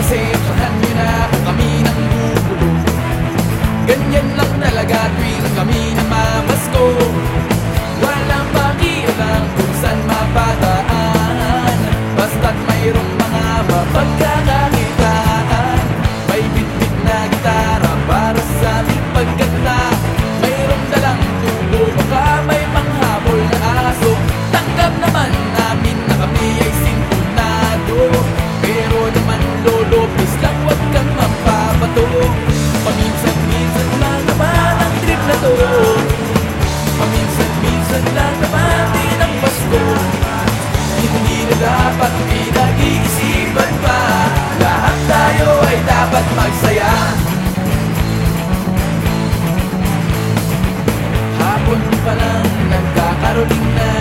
pasensyahan niyo na kami nang gugulo Ganyan lang talaga tuwing kami nang mamasko Walang pakialam kung saan mapadaan. Basta't mayroong mga mapagkakas saya. Hapon pa lang nagkakaroling na.